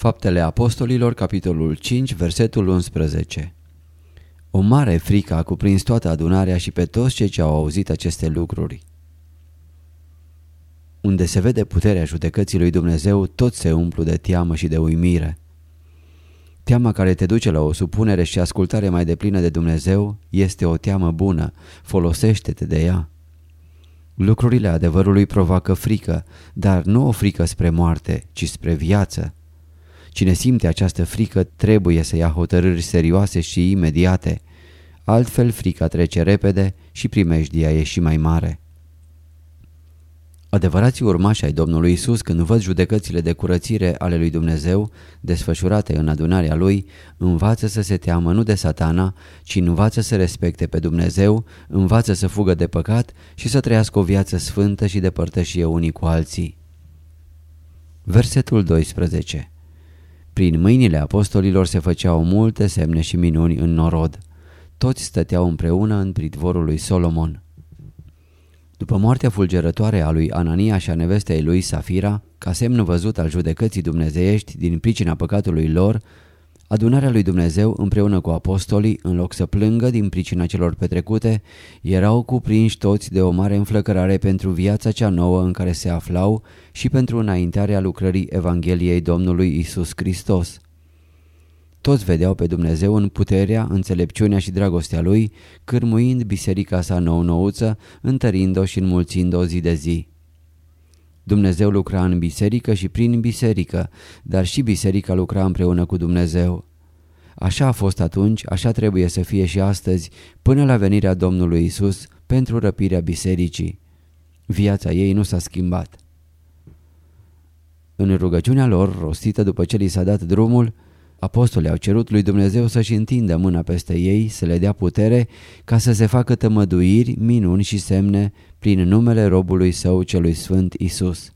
Faptele Apostolilor, capitolul 5, versetul 11 O mare frică a cuprins toată adunarea și pe toți cei ce au auzit aceste lucruri. Unde se vede puterea judecății lui Dumnezeu, tot se umplu de teamă și de uimire. Teama care te duce la o supunere și ascultare mai deplină de Dumnezeu este o teamă bună, folosește-te de ea. Lucrurile adevărului provoacă frică, dar nu o frică spre moarte, ci spre viață. Cine simte această frică trebuie să ia hotărâri serioase și imediate, altfel frica trece repede și primejdia e și mai mare. Adevărații urmași ai Domnului Isus, când văd judecățile de curățire ale lui Dumnezeu desfășurate în adunarea lui, învață să se teamă nu de satana, ci învață să respecte pe Dumnezeu, învață să fugă de păcat și să trăiască o viață sfântă și de părtășie unii cu alții. Versetul 12 Prin mâinile apostolilor se făceau multe semne și minuni în norod. Toți stăteau împreună în pridvorul lui Solomon. După moartea fulgerătoare a lui Anania și a nevestei lui Safira, ca semn văzut al judecății dumnezeiești din pricina păcatului lor, adunarea lui Dumnezeu împreună cu apostolii, în loc să plângă din pricina celor petrecute, erau cuprinși toți de o mare înflăcărare pentru viața cea nouă în care se aflau și pentru înaintarea lucrării Evangheliei Domnului Isus Hristos. Toți vedeau pe Dumnezeu în puterea, înțelepciunea și dragostea Lui, cârmuind biserica sa nou-nouță, întărind-o și înmulțind-o zi de zi. Dumnezeu lucra în biserică și prin biserică, dar și biserica lucra împreună cu Dumnezeu. Așa a fost atunci, așa trebuie să fie și astăzi, până la venirea Domnului Isus pentru răpirea bisericii. Viața ei nu s-a schimbat. În rugăciunea lor, rostită după ce li s-a dat drumul, Apostolii au cerut lui Dumnezeu să-și întindă mâna peste ei, să le dea putere ca să se facă tămăduiri, minuni și semne prin numele robului său celui sfânt Isus.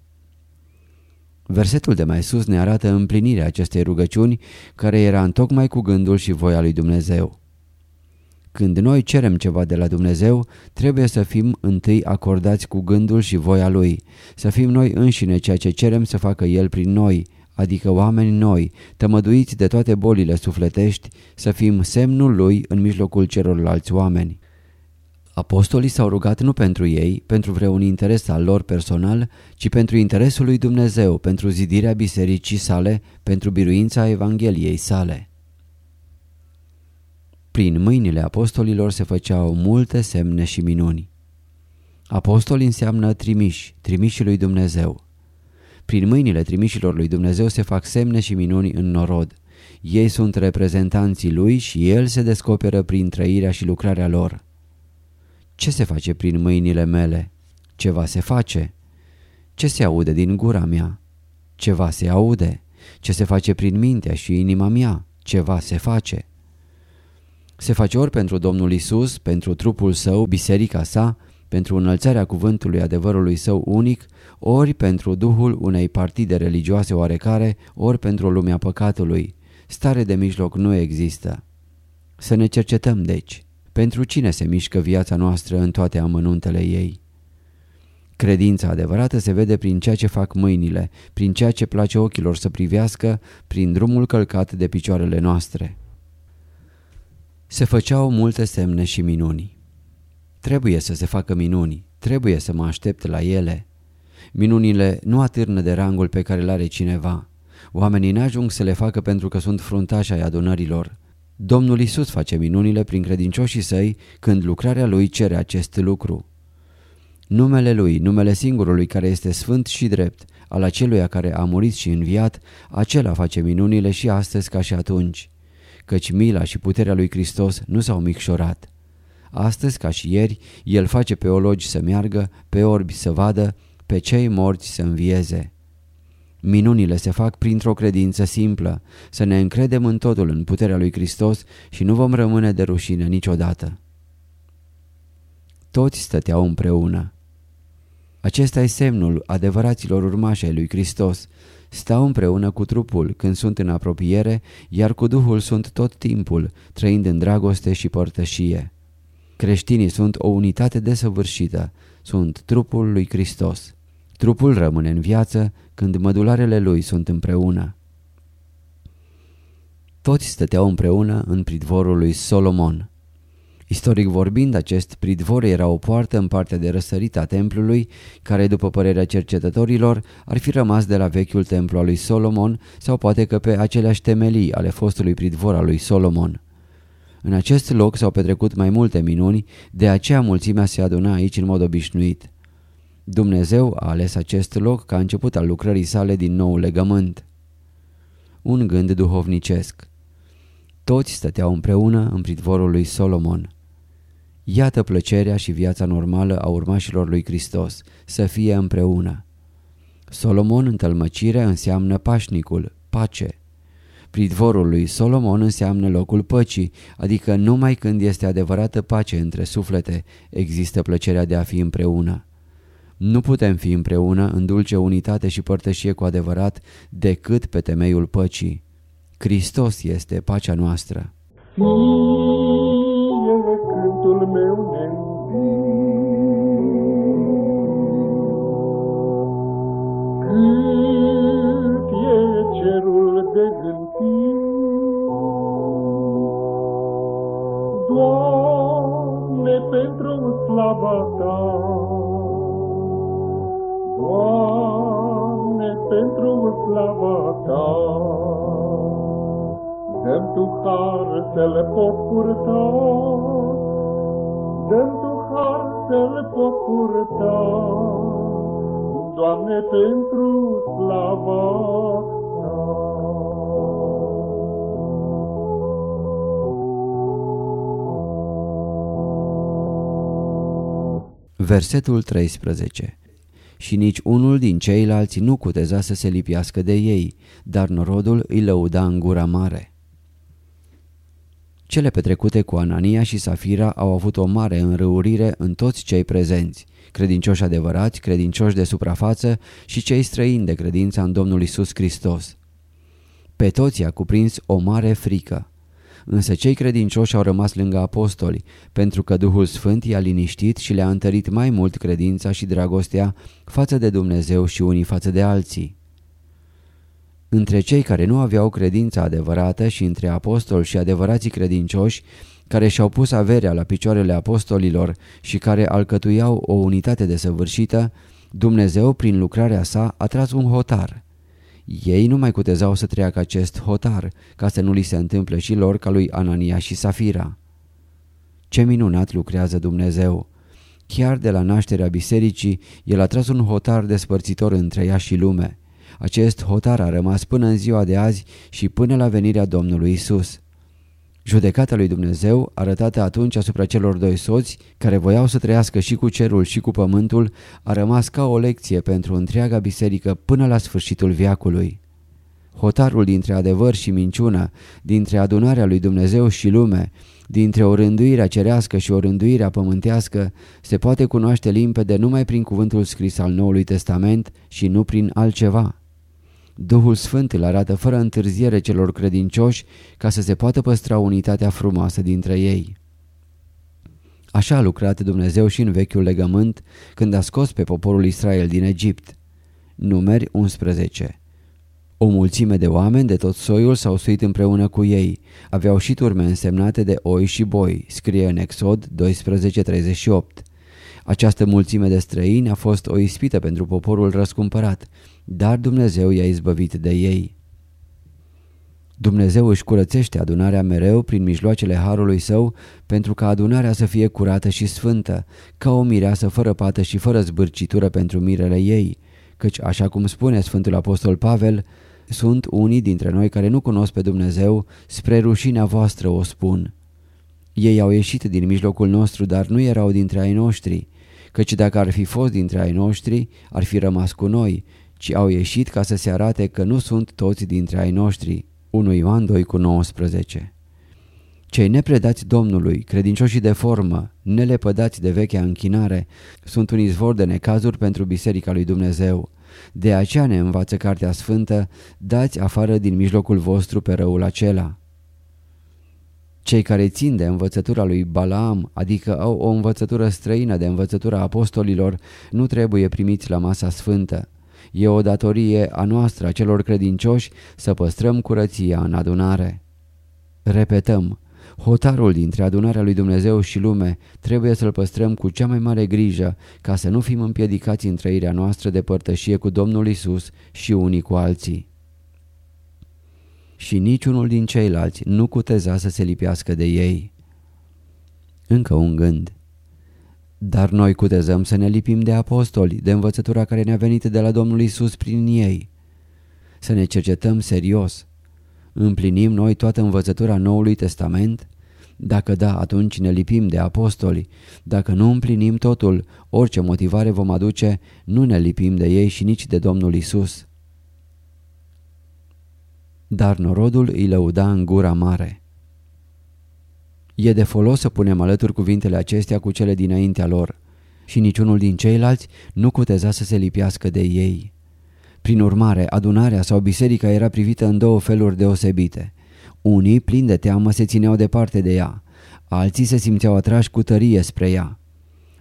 Versetul de mai sus ne arată împlinirea acestei rugăciuni care era întocmai cu gândul și voia lui Dumnezeu. Când noi cerem ceva de la Dumnezeu, trebuie să fim întâi acordați cu gândul și voia Lui, să fim noi înșine ceea ce cerem să facă El prin noi, adică oameni noi, tămăduiți de toate bolile sufletești, să fim semnul lui în mijlocul celorlalți oameni. Apostolii s-au rugat nu pentru ei, pentru vreun interes al lor personal, ci pentru interesul lui Dumnezeu, pentru zidirea bisericii sale, pentru biruința Evangheliei sale. Prin mâinile apostolilor se făceau multe semne și minuni. Apostoli înseamnă trimiși, trimișii lui Dumnezeu. Prin mâinile trimișilor lui Dumnezeu se fac semne și minuni în norod. Ei sunt reprezentanții lui și el se descoperă prin trăirea și lucrarea lor. Ce se face prin mâinile mele? Ceva se face. Ce se aude din gura mea? Ceva se aude. Ce se face prin mintea și inima mea? Ceva se face. Se face ori pentru Domnul Isus, pentru trupul său, biserica sa, pentru înălțarea cuvântului adevărului său unic, ori pentru duhul unei partide religioase oarecare, ori pentru lumea păcatului. Stare de mijloc nu există. Să ne cercetăm, deci, pentru cine se mișcă viața noastră în toate amănuntele ei. Credința adevărată se vede prin ceea ce fac mâinile, prin ceea ce place ochilor să privească, prin drumul călcat de picioarele noastre. Se făceau multe semne și minuni. Trebuie să se facă minuni, trebuie să mă aștept la ele. Minunile nu atârnă de rangul pe care îl are cineva. Oamenii n-ajung să le facă pentru că sunt fruntași ai adunărilor. Domnul Isus face minunile prin credincioșii săi când lucrarea lui cere acest lucru. Numele lui, numele singurului care este sfânt și drept, al aceluia care a murit și înviat, acela face minunile și astăzi ca și atunci. Căci mila și puterea lui Hristos nu s-au micșorat. Astăzi, ca și ieri, El face pe ologi să meargă, pe orbi să vadă, pe cei morți să învieze. Minunile se fac printr-o credință simplă, să ne încredem în totul în puterea lui Hristos și nu vom rămâne de rușine niciodată. Toți stăteau împreună. Acesta e semnul adevăraților urmași ai lui Hristos. Stau împreună cu trupul când sunt în apropiere, iar cu Duhul sunt tot timpul, trăind în dragoste și părtășie. Creștinii sunt o unitate desăvârșită, sunt trupul lui Hristos. Trupul rămâne în viață când mădularele lui sunt împreună. Toți stăteau împreună în pridvorul lui Solomon. Istoric vorbind, acest pridvor era o poartă în partea de răsărit a templului, care, după părerea cercetătorilor, ar fi rămas de la vechiul templu al lui Solomon sau poate că pe aceleași temelii ale fostului pridvor al lui Solomon. În acest loc s-au petrecut mai multe minuni, de aceea mulțimea se aduna aici în mod obișnuit. Dumnezeu a ales acest loc ca început al lucrării sale din nou legământ. Un gând duhovnicesc. Toți stăteau împreună în pridvorul lui Solomon. Iată plăcerea și viața normală a urmașilor lui Hristos, să fie împreună. Solomon în tălmăcire înseamnă pașnicul, pace. Pridvorul lui Solomon înseamnă locul păcii, adică numai când este adevărată pace între suflete, există plăcerea de a fi împreună. Nu putem fi împreună în dulce unitate și părtășie cu adevărat decât pe temeiul păcii. Hristos este pacea noastră. Fie cântul meu Cât e cerul de gândit Doamne, pentru slava Ta Doamne, pentru slava Ta Dăm Tu har să le pot purta, Dăm Tu har să le pot purta, Doamne, pentru slava Versetul 13 și nici unul din ceilalți nu cuteza să se lipiască de ei, dar norodul îi lăuda în gura mare. Cele petrecute cu Anania și Safira au avut o mare înrăurire în toți cei prezenți, credincioși adevărați, credincioși de suprafață și cei străini de credința în Domnul Isus Hristos. Pe toți a cuprins o mare frică. Însă cei credincioși au rămas lângă apostoli, pentru că Duhul Sfânt i-a liniștit și le-a întărit mai mult credința și dragostea față de Dumnezeu și unii față de alții. Între cei care nu aveau credința adevărată și între apostoli și adevărații credincioși, care și-au pus averea la picioarele apostolilor și care alcătuiau o unitate desăvârșită, Dumnezeu, prin lucrarea sa, a tras un hotar. Ei nu mai cutezau să treacă acest hotar, ca să nu li se întâmple și lor ca lui Anania și Safira. Ce minunat lucrează Dumnezeu! Chiar de la nașterea bisericii, el a tras un hotar despărțitor între ea și lume. Acest hotar a rămas până în ziua de azi și până la venirea Domnului Isus. Judecata lui Dumnezeu, arătată atunci asupra celor doi soți, care voiau să trăiască și cu cerul și cu pământul, a rămas ca o lecție pentru întreaga biserică până la sfârșitul viacului. Hotarul dintre adevăr și minciună, dintre adunarea lui Dumnezeu și lume, dintre o rânduire cerească și o rânduire pământească, se poate cunoaște limpede numai prin cuvântul scris al Noului Testament și nu prin altceva. Duhul Sfânt îl arată fără întârziere celor credincioși ca să se poată păstra unitatea frumoasă dintre ei. Așa a lucrat Dumnezeu și în vechiul legământ când a scos pe poporul Israel din Egipt. Numeri 11 O mulțime de oameni de tot soiul s-au suit împreună cu ei. Aveau și turme însemnate de oi și boi, scrie în Exod 12.38. Această mulțime de străini a fost o ispită pentru poporul răscumpărat, dar Dumnezeu i-a izbăvit de ei. Dumnezeu își curățește adunarea mereu prin mijloacele harului său pentru ca adunarea să fie curată și sfântă, ca o mireasă fără pată și fără zbârcitură pentru mirele ei, căci, așa cum spune Sfântul Apostol Pavel, sunt unii dintre noi care nu cunosc pe Dumnezeu, spre rușinea voastră o spun. Ei au ieșit din mijlocul nostru, dar nu erau dintre ai noștri, căci dacă ar fi fost dintre ai noștri, ar fi rămas cu noi, ci au ieșit ca să se arate că nu sunt toți dintre ai noștri. 1 Ioan 2 cu 19 Cei nepredați Domnului, credincioșii de formă, nelepădați de vechea închinare, sunt un izvor de necazuri pentru Biserica lui Dumnezeu. De aceea ne învață Cartea Sfântă, dați afară din mijlocul vostru pe răul acela. Cei care țin de învățătura lui Balaam, adică au o învățătură străină de învățătura apostolilor, nu trebuie primiți la masa sfântă. E o datorie a noastră, a celor credincioși, să păstrăm curăția în adunare. Repetăm, hotarul dintre adunarea lui Dumnezeu și lume trebuie să-l păstrăm cu cea mai mare grijă ca să nu fim împiedicați în trăirea noastră de părtășie cu Domnul Isus și unii cu alții. Și niciunul din ceilalți nu cuteza să se lipească de ei. Încă un gând. Dar noi cutezăm să ne lipim de apostoli, de învățătura care ne-a venit de la Domnul Isus prin ei. Să ne cercetăm serios. Împlinim noi toată învățătura Noului Testament? Dacă da, atunci ne lipim de apostoli. Dacă nu împlinim totul, orice motivare vom aduce, nu ne lipim de ei și nici de Domnul Isus. Dar norodul îi lăuda în gura mare. E de folos să punem alături cuvintele acestea cu cele dinaintea lor și niciunul din ceilalți nu cuteza să se lipiască de ei. Prin urmare, adunarea sau biserica era privită în două feluri deosebite. Unii, plini de teamă, se țineau departe de ea, alții se simțeau atrași cu tărie spre ea.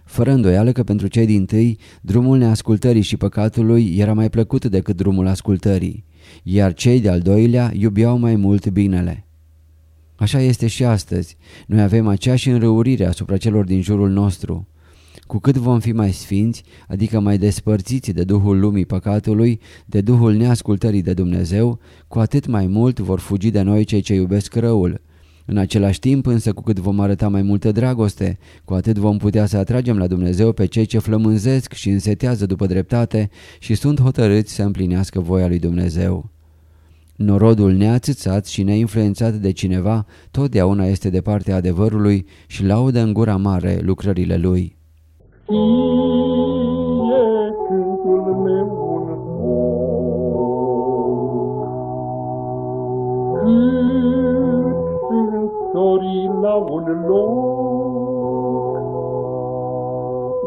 Fără îndoială că pentru cei din tâi, drumul neascultării și păcatului era mai plăcut decât drumul ascultării, iar cei de-al doilea iubeau mai mult binele. Așa este și astăzi. Noi avem aceeași înrăurire asupra celor din jurul nostru. Cu cât vom fi mai sfinți, adică mai despărțiți de Duhul lumii păcatului, de Duhul neascultării de Dumnezeu, cu atât mai mult vor fugi de noi cei ce iubesc răul. În același timp însă cu cât vom arăta mai multă dragoste, cu atât vom putea să atragem la Dumnezeu pe cei ce flămânzesc și însetează după dreptate și sunt hotărâți să împlinească voia lui Dumnezeu. Norodul neațățat și neinfluențat de cineva totdeauna este de partea adevărului și laudă în gura mare lucrările lui. Fie cântul meu un foc, cât sunt sorii la un loc.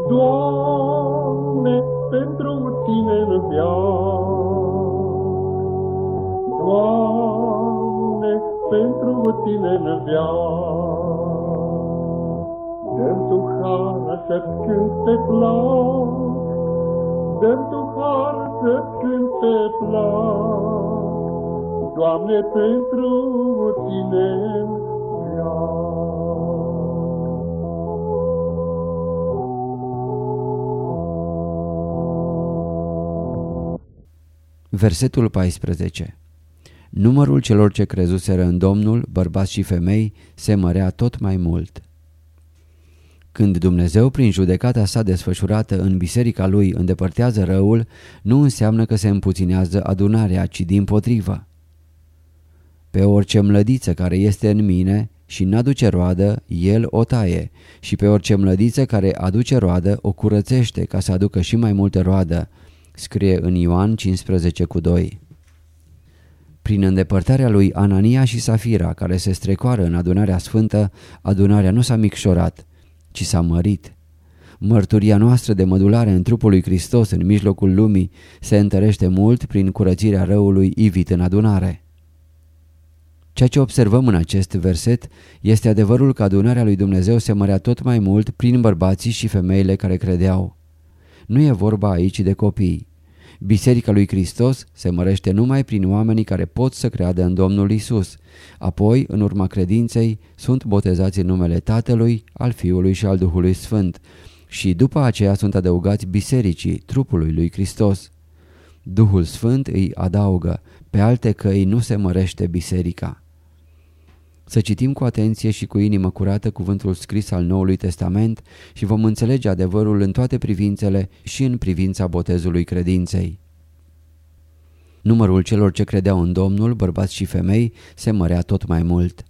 Doamne, pentru Tine în viață, Doamne, pentru Tine în viață. Dăm Tu har să-ți cânt pe plac, Dăm Tu har să-ți cânt pe plac, Doamne, pentru Tine Versetul 14 Numărul celor ce crezuseră în Domnul, bărbați și femei, se mărea tot mai mult. Când Dumnezeu, prin judecata sa desfășurată în biserica lui, îndepărtează răul, nu înseamnă că se împuținează adunarea, ci din potrivă. Pe orice mlădiță care este în mine și n-aduce roadă, el o taie și pe orice mlădiță care aduce roadă o curățește ca să aducă și mai multă roadă, scrie în Ioan 15 cu 2. Prin îndepărtarea lui Anania și Safira, care se strecoară în adunarea sfântă, adunarea nu s-a micșorat, ci s-a mărit. Mărturia noastră de mădulare în trupul lui Hristos în mijlocul lumii se întărește mult prin curățirea răului ivit în adunare. Ceea ce observăm în acest verset este adevărul că adunarea lui Dumnezeu se mărea tot mai mult prin bărbații și femeile care credeau. Nu e vorba aici de copii. Biserica lui Hristos se mărește numai prin oamenii care pot să creadă în Domnul Isus. Apoi, în urma credinței, sunt botezați în numele Tatălui, al Fiului și al Duhului Sfânt și după aceea sunt adăugați bisericii, trupului lui Hristos. Duhul Sfânt îi adaugă, Pe alte căi nu se mărește biserica. Să citim cu atenție și cu inimă curată cuvântul scris al Noului Testament și vom înțelege adevărul în toate privințele și în privința botezului credinței. Numărul celor ce credeau în Domnul, bărbați și femei, se mărea tot mai mult.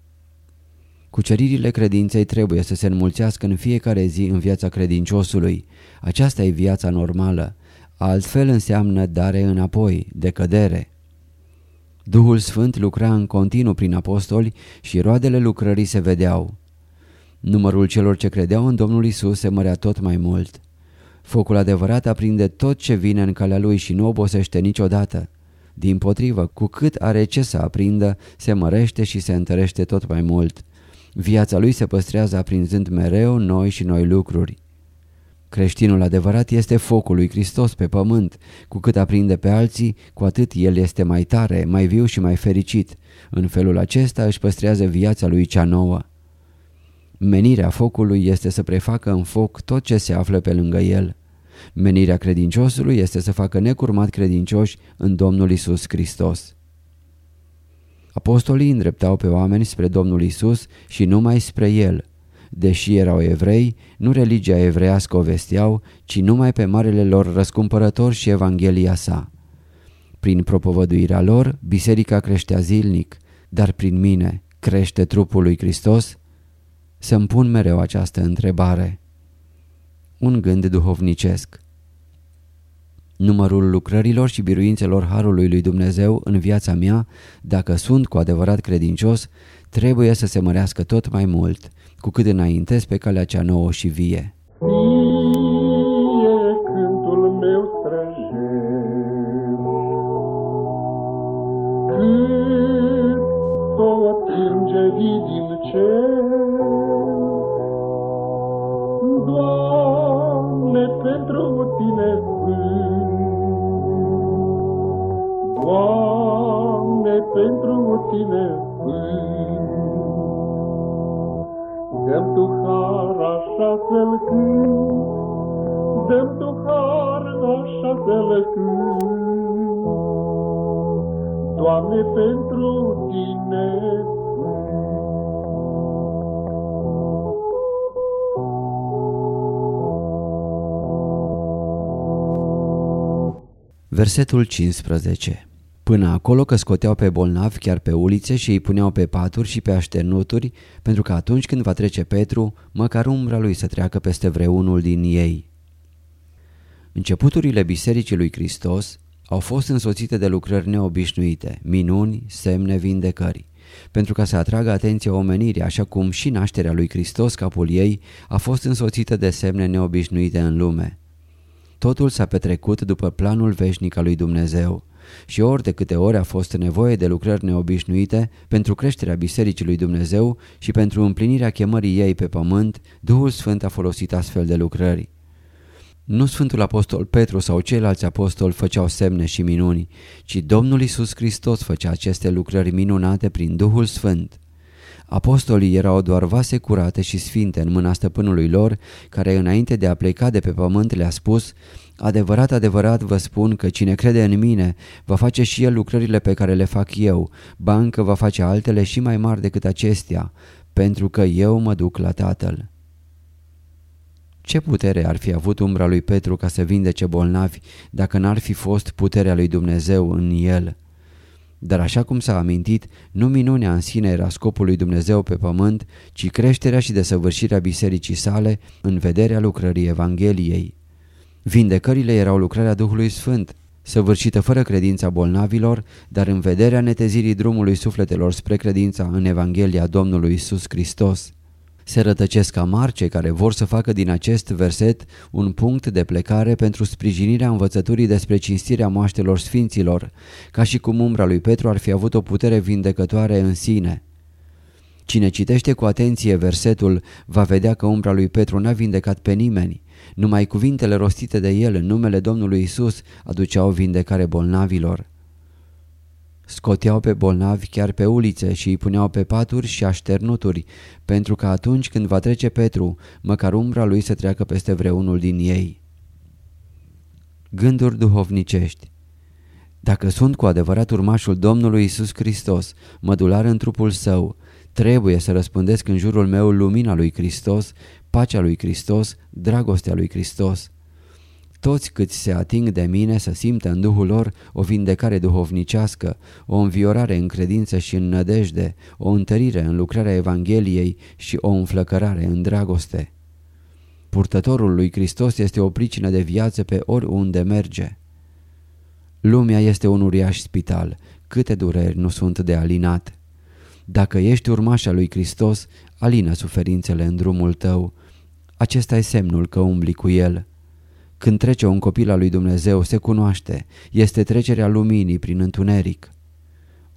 Cuceririle credinței trebuie să se înmulțească în fiecare zi în viața credinciosului. Aceasta e viața normală. Altfel înseamnă dare înapoi, decădere. Duhul Sfânt lucra în continuu prin apostoli și roadele lucrării se vedeau. Numărul celor ce credeau în Domnul Isus se mărea tot mai mult. Focul adevărat aprinde tot ce vine în calea lui și nu obosește niciodată. Din potrivă, cu cât are ce să aprindă, se mărește și se întărește tot mai mult. Viața lui se păstrează aprinzând mereu noi și noi lucruri. Creștinul adevărat este focul lui Hristos pe pământ. Cu cât aprinde pe alții, cu atât el este mai tare, mai viu și mai fericit. În felul acesta își păstrează viața lui cea nouă. Menirea focului este să prefacă în foc tot ce se află pe lângă el. Menirea credinciosului este să facă necurmat credincioși în Domnul Isus Hristos. Apostolii îndreptau pe oameni spre Domnul Isus și numai spre El. Deși erau evrei, nu religia evreiască o vesteau, ci numai pe marele lor răscumpărător și Evanghelia sa. Prin propovăduirea lor, biserica creștea zilnic, dar prin mine crește trupul lui Hristos? Să-mi pun mereu această întrebare. Un gând duhovnicesc Numărul lucrărilor și biruințelor Harului lui Dumnezeu în viața mea, dacă sunt cu adevărat credincios, trebuie să se mărească tot mai mult, cu cât înaintez pe calea cea nouă și vie. Fie cântul meu străjer, cât tot îngerii din cer, Doamne, pentru Tine Dăm Tu har așa să-L Dăm Tu har așa să-L Doamne, pentru Tine Versetul 15 Până acolo că scoteau pe bolnavi chiar pe ulițe și îi puneau pe paturi și pe așternuturi, pentru că atunci când va trece Petru, măcar umbra lui să treacă peste vreunul din ei. Începuturile Bisericii lui Hristos au fost însoțite de lucrări neobișnuite, minuni, semne, vindecări, pentru ca să atragă atenția omenirii, așa cum și nașterea lui Hristos, capul ei, a fost însoțită de semne neobișnuite în lume. Totul s-a petrecut după planul veșnic al lui Dumnezeu și ori de câte ori a fost nevoie de lucrări neobișnuite pentru creșterea Bisericii lui Dumnezeu și pentru împlinirea chemării ei pe pământ, Duhul Sfânt a folosit astfel de lucrări. Nu Sfântul Apostol Petru sau ceilalți apostoli făceau semne și minuni, ci Domnul Isus Hristos făcea aceste lucrări minunate prin Duhul Sfânt. Apostolii erau doar vase curate și sfinte în mâna stăpânului lor, care înainte de a pleca de pe pământ le-a spus Adevărat, adevărat vă spun că cine crede în mine va face și el lucrările pe care le fac eu, bancă va face altele și mai mari decât acestea, pentru că eu mă duc la Tatăl. Ce putere ar fi avut umbra lui Petru ca să vindece bolnavi dacă n-ar fi fost puterea lui Dumnezeu în el? Dar așa cum s-a amintit, nu minunea în sine era scopul lui Dumnezeu pe pământ, ci creșterea și desăvârșirea bisericii sale în vederea lucrării Evangheliei. Vindecările erau lucrarea Duhului Sfânt, săvârșită fără credința bolnavilor, dar în vederea netezirii drumului sufletelor spre credința în Evanghelia Domnului Isus Hristos. Se rătăcesc amar cei care vor să facă din acest verset un punct de plecare pentru sprijinirea învățăturii despre cinstirea moaștelor sfinților, ca și cum umbra lui Petru ar fi avut o putere vindecătoare în sine. Cine citește cu atenție versetul va vedea că umbra lui Petru n-a vindecat pe nimeni. Numai cuvintele rostite de el în numele Domnului Isus aduceau vindecare bolnavilor. Scoteau pe bolnavi chiar pe ulițe și îi puneau pe paturi și așternuturi, pentru că atunci când va trece Petru, măcar umbra lui să treacă peste vreunul din ei. Gânduri duhovnicești Dacă sunt cu adevărat urmașul Domnului Isus Hristos, mădular în trupul său, trebuie să răspândesc în jurul meu lumina lui Hristos, pacea lui Hristos, dragostea lui Hristos. Toți câți se ating de mine să simtă în Duhul lor o vindecare duhovnicească, o înviorare în credință și în nădejde, o întărire în lucrarea Evangheliei și o înflăcărare în dragoste. Purtătorul lui Hristos este o pricină de viață pe oriunde merge. Lumea este un uriaș spital, câte dureri nu sunt de alinat. Dacă ești urmașa lui Hristos, alină suferințele în drumul tău. Acesta e semnul că umbli cu el. Când trece un copil al lui Dumnezeu, se cunoaște, este trecerea luminii prin întuneric.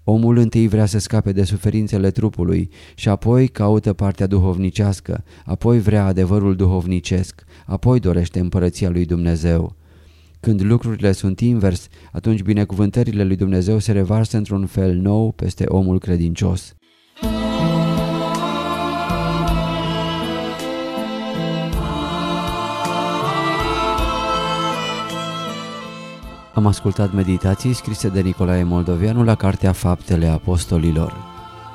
Omul întâi vrea să scape de suferințele trupului și apoi caută partea duhovnicească, apoi vrea adevărul duhovnicesc, apoi dorește împărăția lui Dumnezeu. Când lucrurile sunt invers, atunci binecuvântările lui Dumnezeu se revarsă într-un fel nou peste omul credincios. Am ascultat meditații scrise de Nicolae Moldovianu la Cartea Faptele Apostolilor.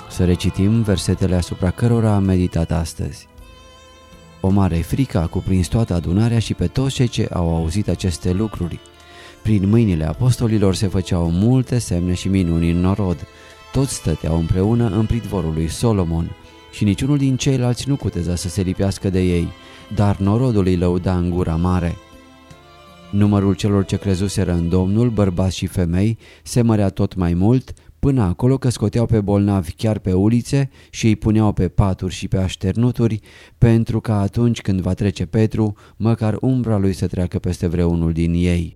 Să recitim versetele asupra cărora am meditat astăzi. O mare frică a cuprins toată adunarea și pe toți cei ce au auzit aceste lucruri. Prin mâinile apostolilor se făceau multe semne și minuni în norod. Toți stăteau împreună în pridvorul lui Solomon și niciunul din ceilalți nu cuteza să se lipească de ei, dar norodul îi lăuda în gura mare. Numărul celor ce crezuseră în Domnul, bărbați și femei, se mărea tot mai mult, până acolo că scoteau pe bolnavi chiar pe ulițe și îi puneau pe paturi și pe așternuturi, pentru că atunci când va trece Petru, măcar umbra lui să treacă peste vreunul din ei.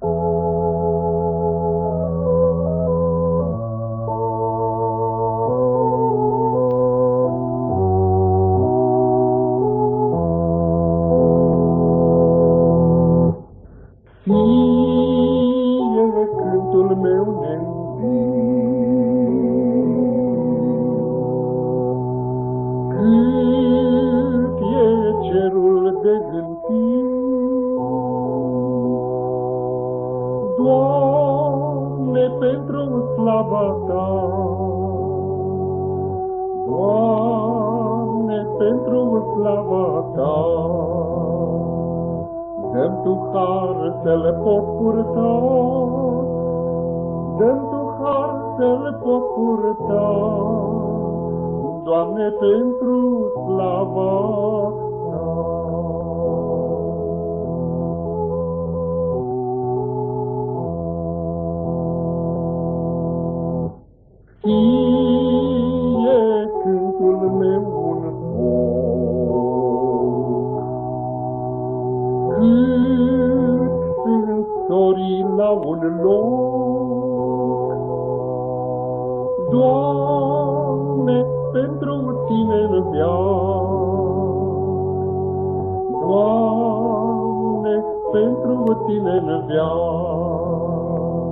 Tine în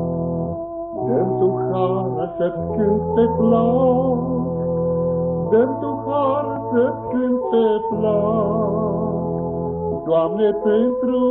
Dăm Tu har să-ți cânt pe plac, Dăm Tu har să-ți cânt pe plac, Doamne, pentru